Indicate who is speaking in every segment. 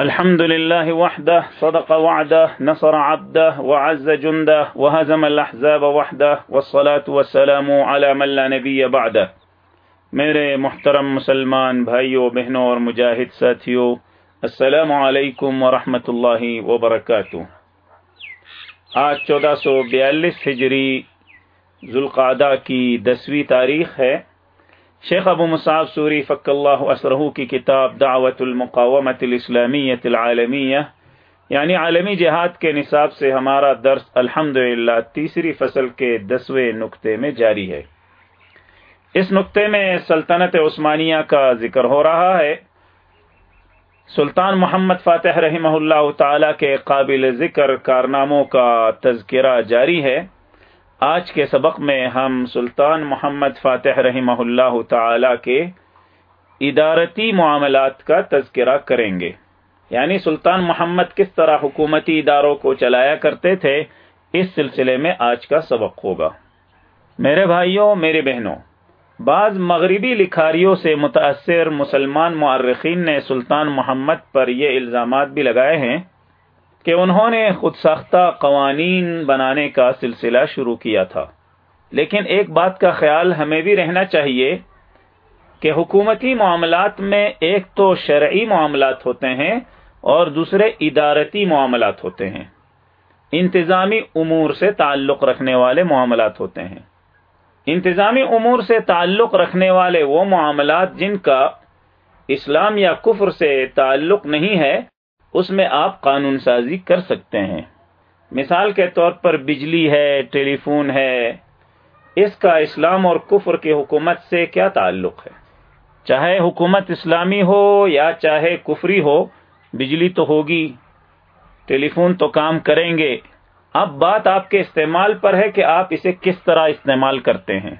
Speaker 1: الحمد لله وحده، صدق وعده، نصر عبده، وعز جنده، وهزم الأحزاب وحده، والصلاة والسلام على من لا نبي بعده. میرے محترم مسلمان بھائیوں بہنوں اور مجاہد ساتھیوں السلام علیکم ورحمۃ اللہ وبرکاتہ. آج چودہ سو بیالیس ہجری ذوالقعدہ کی دسویں تاریخ ہے۔ شیخ ابو مصعب سوری فق اللہ اسرہ کی کتاب دعوت المقامت الاسلامیت العالمیہ یعنی عالمی جہاد کے نصاب سے ہمارا درس الحمد تیسری فصل کے دسویں نقطے میں جاری ہے۔ اس نقطے میں سلطنت عثمانیہ کا ذکر ہو رہا ہے۔ سلطان محمد فاتح رحمہ اللہ تعالی کے قابل ذکر کارناموں کا تذکرہ جاری ہے۔ آج کے سبق میں ہم سلطان محمد فاتح رحمہ اللہ تعالی کے ادارتی معاملات کا تذکرہ کریں گے۔ یعنی سلطان محمد کس طرح حکومتی اداروں کو چلایا کرتے تھے، اس سلسلے میں آج کا سبق ہوگا۔ میرے بھائیوں، میرے بہنوں، بعض مغربی لکھاریوں سے متاثر مسلمان معرخین نے سلطان محمد پر یہ الزامات بھی لگائے ہیں کہ انہوں نے خود ساختہ قوانین بنانے کا سلسلہ شروع کیا تھا۔ لیکن ایک بات کا خیال ہمیں بھی رہنا چاہیے کہ حکومتی معاملات میں ایک تو شرعی معاملات ہوتے ہیں اور دوسرے ادارتی معاملات ہوتے ہیں۔ انتظامی امور سے تعلق رکھنے والے معاملات ہوتے ہیں۔ انتظامی امور سے تعلق رکھنے والے وہ معاملات جن کا اسلام یا کفر سے تعلق نہیں ہے اس میں آپ قانون سازی کر سکتے ہیں۔ مثال کے طور پر بجلی ہے ٹیلی فون ہے۔ اس کا اسلام اور کفر کی حکومت سے کیا تعلق ہے؟ چاہے حکومت اسلامی ہو یا چاہے کفری ہو، بجلی تو ہوگی ٹیلی فون تو کام کریں گے۔ اب بات آپ کے استعمال پر ہے کہ آپ اسے کس طرح استعمال کرتے ہیں۔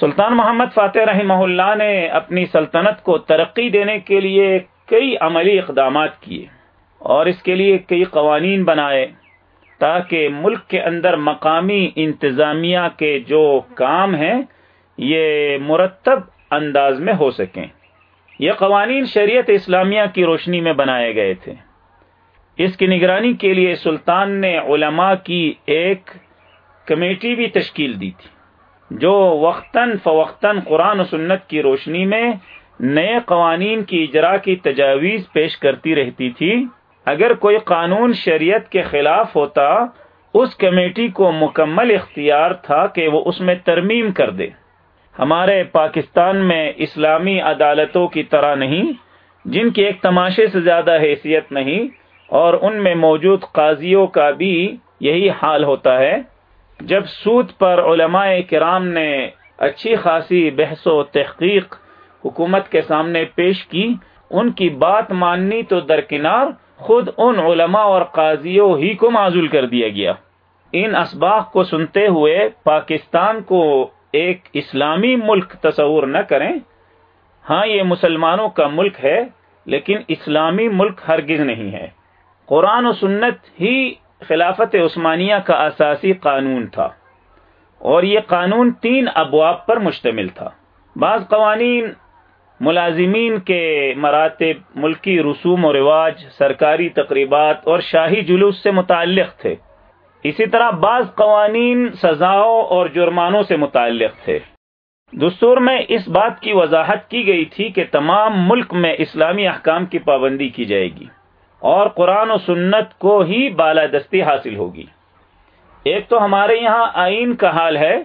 Speaker 1: سلطان محمد فاتح رحمہ اللہ نے اپنی سلطنت کو ترقی دینے کے لیے کئی عملی اقدامات کیے اور اس کے لیے کئی قوانین بنائے تاکہ ملک کے اندر مقامی انتظامیہ کے جو کام ہیں، یہ مرتب انداز میں ہو سکیں۔ یہ قوانین شریعت اسلامیہ کی روشنی میں بنائے گئے تھے۔ اس کی نگرانی کے لیے سلطان نے علماء کی ایک کمیٹی بھی تشکیل دی تھی، جو وقتاً فوقتاً قرآن و سنت کی روشنی میں نئے قوانین کی اجرا کی تجاویز پیش کرتی رہتی تھی۔ اگر کوئی قانون شریعت کے خلاف ہوتا، اس کمیٹی کو مکمل اختیار تھا کہ وہ اس میں ترمیم کر دے۔ ہمارے پاکستان میں اسلامی عدالتوں کی طرح نہیں، جن کی ایک تماشے سے زیادہ حیثیت نہیں، اور ان میں موجود قاضیوں کا بھی یہی حال ہوتا ہے۔ جب سود پر علماء کرام نے اچھی خاصی بحث و تحقیق حکومت کے سامنے پیش کی، ان کی بات ماننی تو درکنار خود ان علماء اور قاضیوں ہی کو معذول کر دیا گیا۔ ان اسباق کو سنتے ہوئے پاکستان کو ایک اسلامی ملک تصور نہ کریں۔ ہاں یہ مسلمانوں کا ملک ہے، لیکن اسلامی ملک ہرگز نہیں ہے۔ قرآن و سنت ہی خلافت عثمانیہ کا اساسی قانون تھا۔ اور یہ قانون تین ابواب پر مشتمل تھا۔ بعض قوانین ملازمین کے مراتب، ملکی رسوم و رواج، سرکاری تقریبات اور شاہی جلوس سے متعلق تھے۔ اسی طرح بعض قوانین سزاؤں اور جرمانوں سے متعلق تھے۔ دستور میں اس بات کی وضاحت کی گئی تھی کہ تمام ملک میں اسلامی احکام کی پابندی کی جائے گی اور قرآن و سنت کو ہی بالادستی حاصل ہوگی۔ ایک تو ہمارے یہاں آئین کا حال ہے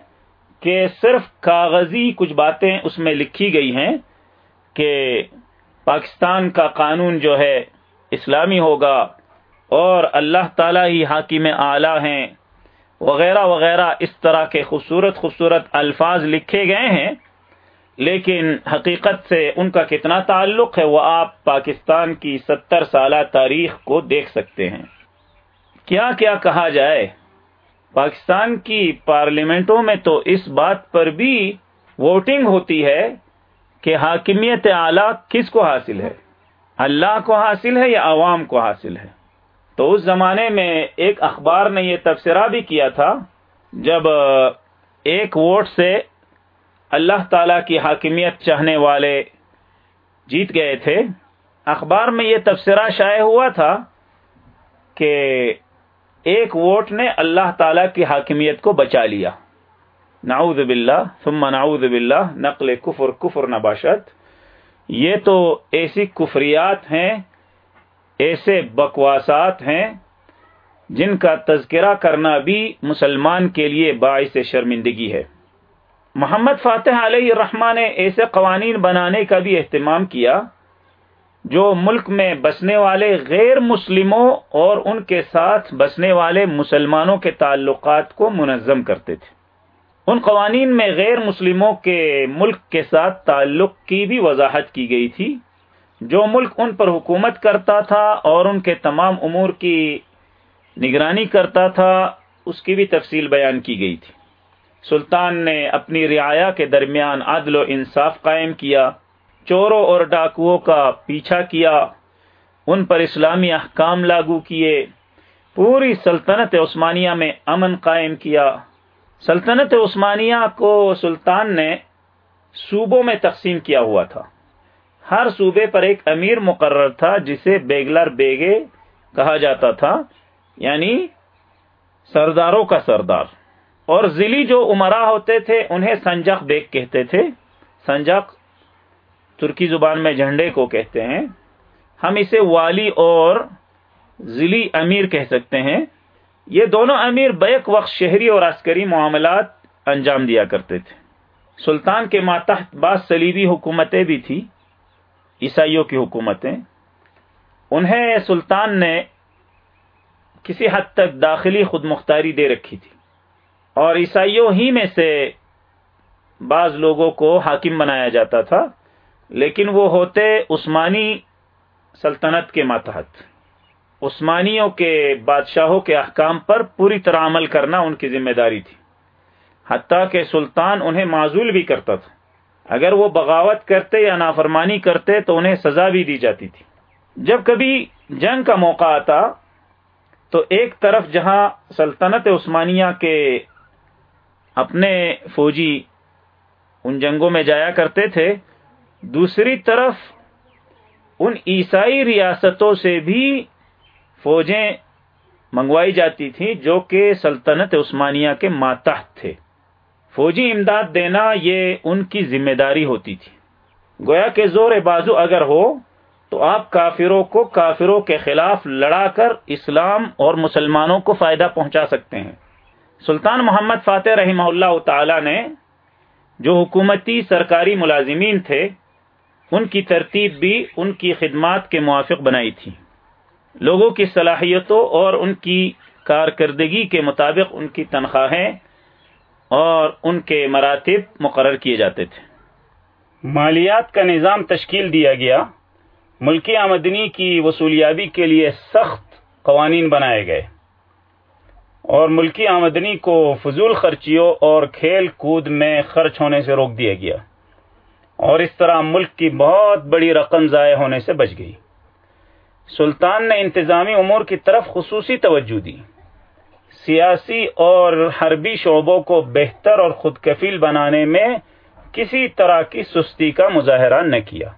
Speaker 1: کہ صرف کاغذی کچھ باتیں اس میں لکھی گئی ہیں۔ کہ پاکستان کا قانون جو ہے اسلامی ہوگا اور اللہ تعالی ہی حاکم اعلی ہیں، وغیرہ وغیرہ اس طرح کے خوبصورت خوبصورت الفاظ لکھے گئے ہیں، لیکن حقیقت سے ان کا کتنا تعلق ہے، وہ آپ پاکستان کی ستر سالہ تاریخ کو دیکھ سکتے ہیں۔ کیا کیا کہا جائے؟ پاکستان کی پارلیمنٹوں میں تو اس بات پر بھی ووٹنگ ہوتی ہے کہ حاکمیت اعلی کس کو حاصل ہے؟ اللہ کو حاصل ہے یا عوام کو حاصل ہے؟ تو اس زمانے میں ایک اخبار نے یہ تبصرہ بھی کیا تھا، جب ایک ووٹ سے اللہ تعالی کی حاکمیت چاہنے والے جیت گئے تھے، اخبار میں یہ تبصرہ شائع ہوا تھا کہ ایک ووٹ نے اللہ تعالی کی حاکمیت کو بچا لیا۔ نعوذ باللہ، ثم نعوذ باللہ، نقل کفر کفر نباشت۔ یہ تو ایسی کفریات ہیں، ایسے بکواسات ہیں، جن کا تذکرہ کرنا بھی مسلمان کے لیے باعث شرمندگی ہے۔ محمد فاتح علیہ الرحمٰ نے ایسے قوانین بنانے کا بھی اہتمام کیا، جو ملک میں بسنے والے غیر مسلموں اور ان کے ساتھ بسنے والے مسلمانوں کے تعلقات کو منظم کرتے تھے۔ ان قوانین میں غیر مسلموں کے ملک کے ساتھ تعلق کی بھی وضاحت کی گئی تھی۔ جو ملک ان پر حکومت کرتا تھا اور ان کے تمام امور کی نگرانی کرتا تھا، اس کی بھی تفصیل بیان کی گئی تھی۔ سلطان نے اپنی رعایا کے درمیان عدل و انصاف قائم کیا، چوروں اور ڈاکوؤں کا پیچھا کیا، ان پر اسلامی احکام لاگو کیے، پوری سلطنت عثمانیہ میں امن قائم کیا۔ سلطنت عثمانیہ کو سلطان نے صوبوں میں تقسیم کیا ہوا تھا۔ ہر صوبے پر ایک امیر مقرر تھا جسے بیگلر بیگے کہا جاتا تھا یعنی سرداروں کا سردار۔ اور ضلع جو عمرا ہوتے تھے، انہیں سنجق بیگ کہتے تھے۔ سنجق ترکی زبان میں جھنڈے کو کہتے ہیں۔ ہم اسے والی اور ضلع امیر کہہ سکتے ہیں۔ یہ دونوں امیر بیک وقت شہری اور عسکری معاملات انجام دیا کرتے تھے۔ سلطان کے ماتحت بعض سلیبی حکومتیں بھی تھی عیسائیوں کی حکومتیں۔ انہیں سلطان نے کسی حد تک داخلی خود مختاری دے رکھی تھی۔ اور عیسائیوں ہی میں سے بعض لوگوں کو حاکم بنایا جاتا تھا، لیکن وہ ہوتے عثمانی سلطنت کے ماتحت۔ عثمانیوں کے بادشاہوں کے احکام پر پوری طرح عمل کرنا ان کی ذمہ داری تھی۔ حتیٰ کہ سلطان انہیں معذول بھی کرتا تھا۔ اگر وہ بغاوت کرتے یا نافرمانی کرتے تو انہیں سزا بھی دی جاتی تھی۔ جب کبھی جنگ کا موقع آتا تو ایک طرف جہاں سلطنت عثمانیہ کے اپنے فوجی ان جنگوں میں جایا کرتے تھے، دوسری طرف ان عیسائی ریاستوں سے بھی فوجیں منگوائی جاتی تھیں جو کہ سلطنت عثمانیہ کے ماتحت تھے۔ فوجی امداد دینا یہ ان کی ذمہ داری ہوتی تھی۔ گویا کہ زور بازو اگر ہو تو آپ کافروں کو کافروں کے خلاف لڑا کر اسلام اور مسلمانوں کو فائدہ پہنچا سکتے ہیں۔ سلطان محمد فاتح رحمہ اللہ تعالی نے جو حکومتی سرکاری ملازمین تھے، ان کی ترتیب بھی ان کی خدمات کے موافق بنائی تھی۔ لوگوں کی صلاحیتوں اور ان کی کارکردگی کے مطابق ان کی تنخواہیں اور ان کے مراتب مقرر کیے جاتے تھے۔ مالیات کا نظام تشکیل دیا گیا۔ ملکی آمدنی کی وصولیابی کے لیے سخت قوانین بنائے گئے۔ اور ملکی آمدنی کو فضول خرچیوں اور کھیل کود میں خرچ ہونے سے روک دیا گیا۔ اور اس طرح ملک کی بہت بڑی رقم ضائع ہونے سے بچ گئی۔ سلطان نے انتظامی امور کی طرف خصوصی توجہ دی۔ سیاسی اور حربی شعبوں کو بہتر اور خود کفیل بنانے میں کسی طرح کی سستی کا مظاہرہ نہ کیا۔